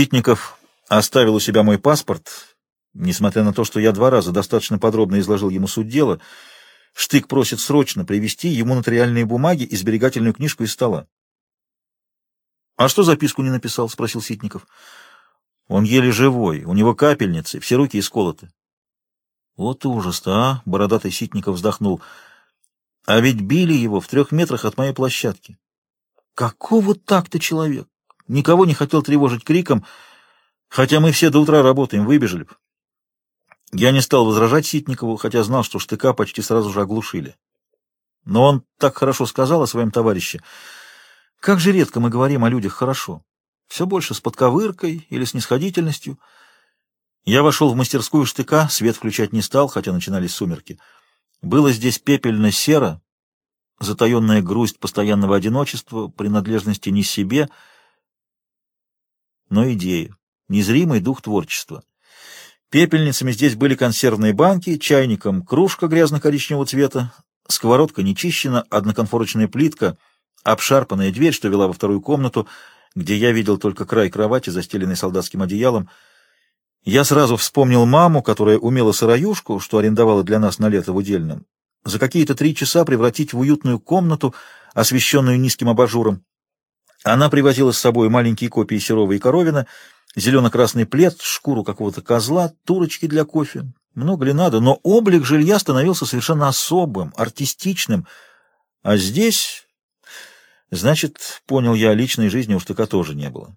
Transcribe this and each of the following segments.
Ситников оставил у себя мой паспорт, несмотря на то, что я два раза достаточно подробно изложил ему суть дела. Штык просит срочно привезти ему нотариальные бумаги и сберегательную книжку из стола. — А что записку не написал? — спросил Ситников. — Он еле живой, у него капельницы, все руки исколоты. — Вот ужас-то, а! — бородатый Ситников вздохнул. — А ведь били его в трех метрах от моей площадки. Какого так-то человек? Никого не хотел тревожить криком, хотя мы все до утра работаем, выбежали бы. Я не стал возражать Ситникову, хотя знал, что штыка почти сразу же оглушили. Но он так хорошо сказал о своем товарище. Как же редко мы говорим о людях хорошо. Все больше с подковыркой или снисходительностью. Я вошел в мастерскую штыка, свет включать не стал, хотя начинались сумерки. Было здесь пепельно-серо, затаенная грусть постоянного одиночества, принадлежности не себе — но идеи, незримый дух творчества. Пепельницами здесь были консервные банки, чайником кружка грязно-коричневого цвета, сковородка нечищена, одноконфорочная плитка, обшарпанная дверь, что вела во вторую комнату, где я видел только край кровати, застеленной солдатским одеялом. Я сразу вспомнил маму, которая умела сыроюшку, что арендовала для нас на лето в удельном, за какие-то три часа превратить в уютную комнату, освещенную низким абажуром. Она привозила с собой маленькие копии Серова и Коровина, зелено-красный плед, шкуру какого-то козла, турочки для кофе. Много ли надо, но облик жилья становился совершенно особым, артистичным. А здесь, значит, понял я, личной жизни уж така тоже не было.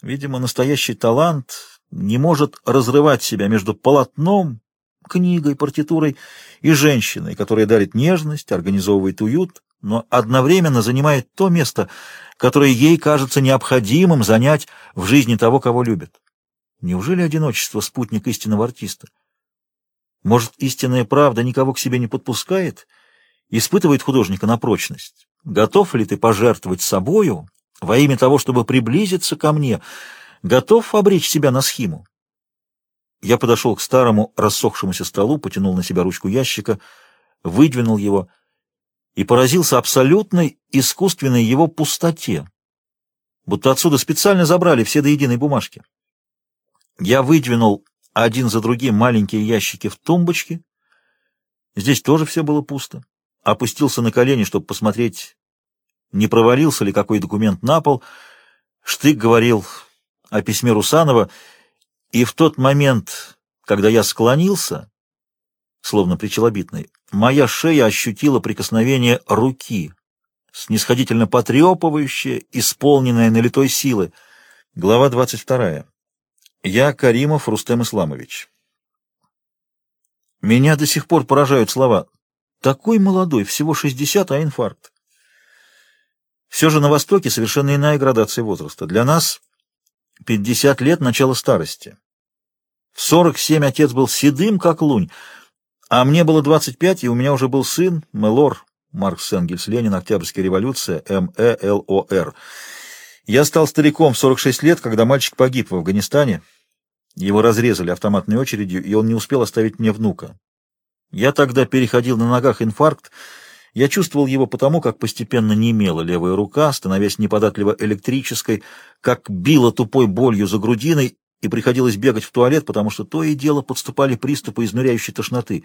Видимо, настоящий талант не может разрывать себя между полотном, книгой, партитурой и женщиной, которая дарит нежность, организовывает уют, но одновременно занимает то место, которое ей кажется необходимым занять в жизни того, кого любит. Неужели одиночество — спутник истинного артиста? Может, истинная правда никого к себе не подпускает, испытывает художника на прочность? Готов ли ты пожертвовать собою во имя того, чтобы приблизиться ко мне? Готов обречь себя на схиму? Я подошел к старому рассохшемуся столу, потянул на себя ручку ящика, выдвинул его — и поразился абсолютной искусственной его пустоте, будто отсюда специально забрали все до единой бумажки. Я выдвинул один за другим маленькие ящики в тумбочке. Здесь тоже все было пусто. Опустился на колени, чтобы посмотреть, не провалился ли какой документ на пол. Штык говорил о письме Русанова, и в тот момент, когда я склонился, словно причелобитный, моя шея ощутила прикосновение руки, снисходительно потрепывающее, исполненное налитой силы. Глава 22. Я Каримов Рустем Исламович. Меня до сих пор поражают слова «такой молодой, всего 60, а инфаркт». Все же на Востоке совершенно иная градация возраста. Для нас 50 лет — начало старости. В 47 отец был седым, как лунь, а мне было 25, и у меня уже был сын, Мелор, Маркс Энгельс, Ленин, Октябрьская революция, М.Э.Л.О.Р. Я стал стариком в 46 лет, когда мальчик погиб в Афганистане. Его разрезали автоматной очередью, и он не успел оставить мне внука. Я тогда переходил на ногах инфаркт. Я чувствовал его потому, как постепенно немела левая рука, становясь неподатливо электрической, как била тупой болью за грудиной, и приходилось бегать в туалет, потому что то и дело подступали приступы изнуряющей тошноты.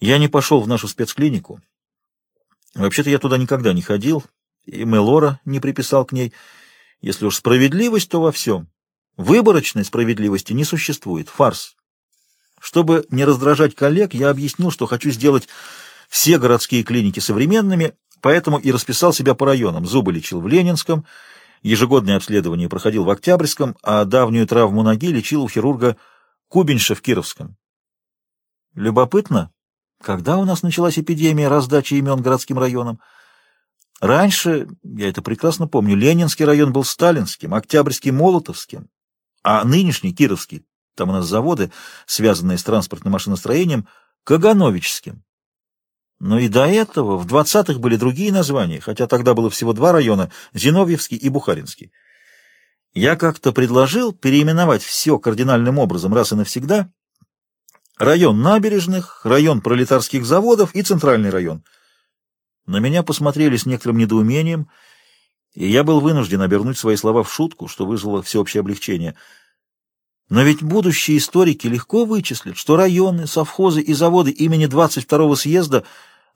Я не пошел в нашу спецклинику. Вообще-то я туда никогда не ходил, и Мелора не приписал к ней. Если уж справедливость, то во всем. Выборочной справедливости не существует. Фарс. Чтобы не раздражать коллег, я объяснил, что хочу сделать все городские клиники современными, поэтому и расписал себя по районам. Зубы лечил в Ленинском, Ежегодное обследование проходил в Октябрьском, а давнюю травму ноги лечил у хирурга Кубинша в Кировском. Любопытно, когда у нас началась эпидемия раздачи имен городским районам? Раньше, я это прекрасно помню, Ленинский район был сталинским, Октябрьский — Молотовским, а нынешний, Кировский, там у нас заводы, связанные с транспортным машиностроением, Кагановичским. Но и до этого в 20-х были другие названия, хотя тогда было всего два района – Зиновьевский и Бухаринский. Я как-то предложил переименовать все кардинальным образом раз и навсегда. Район набережных, район пролетарских заводов и центральный район. На меня посмотрели с некоторым недоумением, и я был вынужден обернуть свои слова в шутку, что вызвало всеобщее облегчение. Но ведь будущие историки легко вычислят, что районы, совхозы и заводы имени 22-го съезда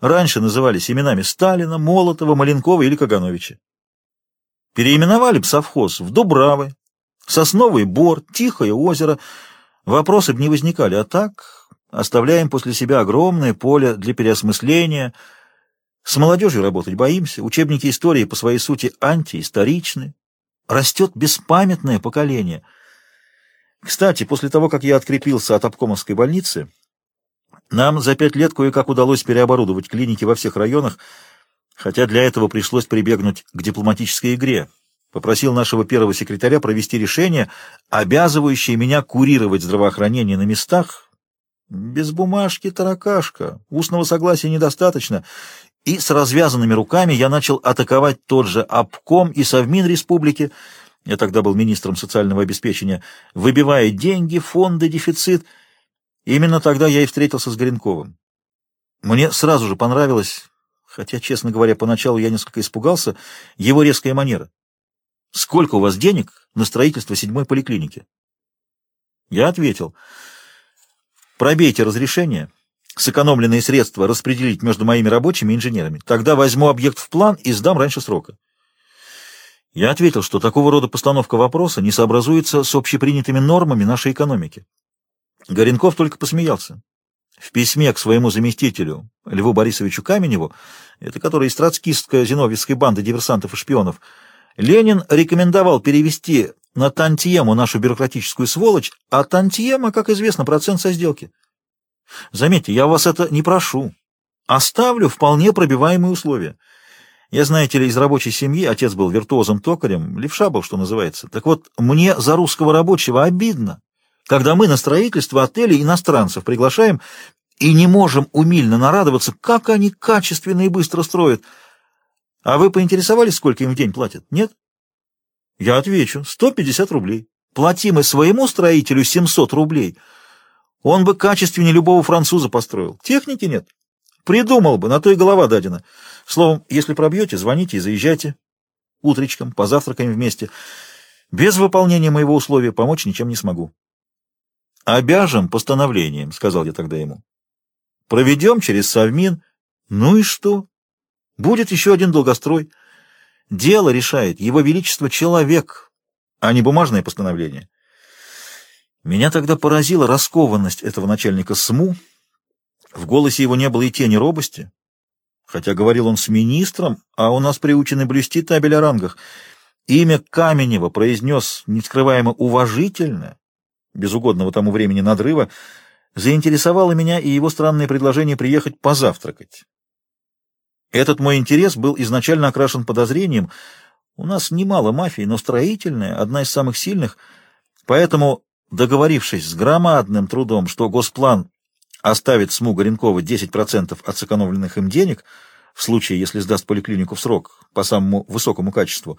раньше назывались именами Сталина, Молотова, Маленкова или Кагановича. Переименовали бы совхоз в Дубравы, Сосновый Бор, Тихое озеро. Вопросы бы не возникали, а так оставляем после себя огромное поле для переосмысления. С молодежью работать боимся, учебники истории по своей сути антиисторичны. Растет беспамятное поколение. Кстати, после того, как я открепился от обкомовской больницы, нам за пять лет кое-как удалось переоборудовать клиники во всех районах, хотя для этого пришлось прибегнуть к дипломатической игре. Попросил нашего первого секретаря провести решение, обязывающее меня курировать здравоохранение на местах. Без бумажки таракашка, устного согласия недостаточно, и с развязанными руками я начал атаковать тот же обком и Совмин республики, я тогда был министром социального обеспечения, выбивая деньги, фонды, дефицит. Именно тогда я и встретился с Горенковым. Мне сразу же понравилось хотя, честно говоря, поначалу я несколько испугался, его резкая манера. «Сколько у вас денег на строительство седьмой поликлиники?» Я ответил, «Пробейте разрешение, сэкономленные средства распределить между моими рабочими и инженерами. Тогда возьму объект в план и сдам раньше срока». Я ответил, что такого рода постановка вопроса не сообразуется с общепринятыми нормами нашей экономики. Горенков только посмеялся. В письме к своему заместителю, Льву Борисовичу Каменеву, это который из троцкистской зиновьевской банды диверсантов и шпионов, Ленин рекомендовал перевести на тантьему нашу бюрократическую сволочь, а тантьема, как известно, процент со сделки. Заметьте, я вас это не прошу. Оставлю вполне пробиваемые условия. Я, знаете ли, из рабочей семьи, отец был виртуозом токарем, левша был, что называется. Так вот, мне за русского рабочего обидно, когда мы на строительство отелей иностранцев приглашаем и не можем умильно нарадоваться, как они качественно и быстро строят. А вы поинтересовались, сколько им в день платят? Нет? Я отвечу, 150 рублей. Платим и своему строителю 700 рублей. Он бы качественнее любого француза построил. Техники нет. Придумал бы, на то и голова дадена. Словом, если пробьете, звоните и заезжайте. Утречком, позавтракаем вместе. Без выполнения моего условия помочь ничем не смогу. «Обяжем постановлением», — сказал я тогда ему. «Проведем через Совмин. Ну и что? Будет еще один долгострой. Дело решает Его Величество человек, а не бумажное постановление». Меня тогда поразила раскованность этого начальника СМУ. В голосе его не было и тени робости. Хотя говорил он с министром, а у нас приучены блюсти табель о рангах. Имя Каменева произнес нескрываемо уважительно, без угодного тому времени надрыва, заинтересовало меня и его странное предложение приехать позавтракать. Этот мой интерес был изначально окрашен подозрением. У нас немало мафии, но строительная, одна из самых сильных, поэтому, договорившись с громадным трудом, что Госплан оставит СМУ Горенкова 10% от сэкономленных им денег, в случае, если сдаст поликлинику в срок по самому высокому качеству,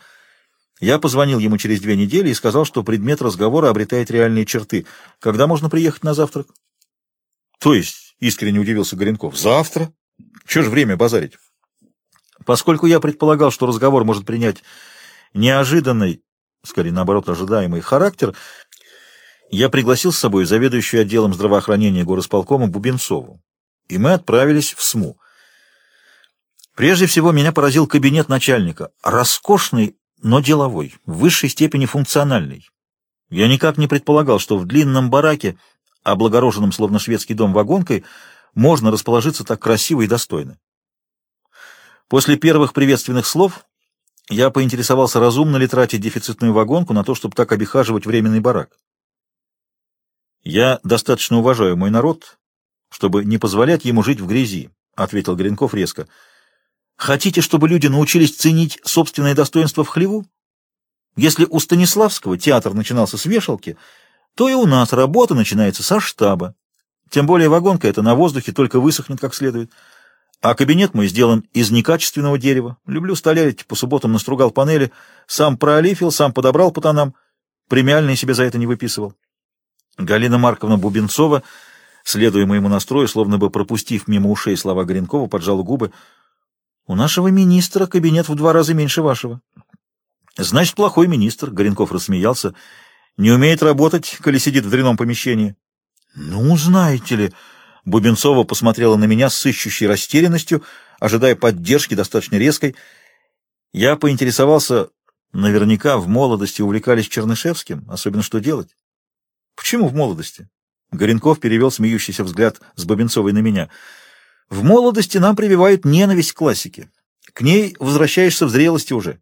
я позвонил ему через две недели и сказал, что предмет разговора обретает реальные черты. Когда можно приехать на завтрак? То есть, искренне удивился Горенков, завтра? Че ж время базарить? Поскольку я предполагал, что разговор может принять неожиданный, скорее наоборот, ожидаемый характер, я пригласил с собой заведующую отделом здравоохранения горосполкома Бубенцову, и мы отправились в СМУ. Прежде всего меня поразил кабинет начальника, роскошный но деловой, в высшей степени функциональный. Я никак не предполагал, что в длинном бараке, облагороженном словно шведский дом вагонкой, можно расположиться так красиво и достойно. После первых приветственных слов я поинтересовался, разумно ли тратить дефицитную вагонку на то, чтобы так обихаживать временный барак. «Я достаточно уважаю мой народ, чтобы не позволять ему жить в грязи», — ответил Гринков резко. Хотите, чтобы люди научились ценить собственное достоинство в хлеву? Если у Станиславского театр начинался с вешалки, то и у нас работа начинается со штаба. Тем более вагонка эта на воздухе только высохнет как следует. А кабинет мой сделан из некачественного дерева. Люблю столярить, по субботам настругал панели, сам проолифил, сам подобрал по тонам. Премиальные себе за это не выписывал. Галина Марковна Бубенцова, следуя моему настрою, словно бы пропустив мимо ушей слова Горенкова, поджала губы — у нашего министра кабинет в два раза меньше вашего. Значит, плохой министр, Горенков рассмеялся. Не умеет работать, коли сидит в дряном помещении. Ну, знаете ли, Бубенцова посмотрела на меня с ищущей растерянностью, ожидая поддержки достаточно резкой. Я поинтересовался, наверняка в молодости увлекались Чернышевским, особенно что делать. Почему в молодости? Горенков перевел смеющийся взгляд с Бубенцовой на меня. В молодости нам прививают ненависть к классике. К ней возвращаешься в зрелости уже.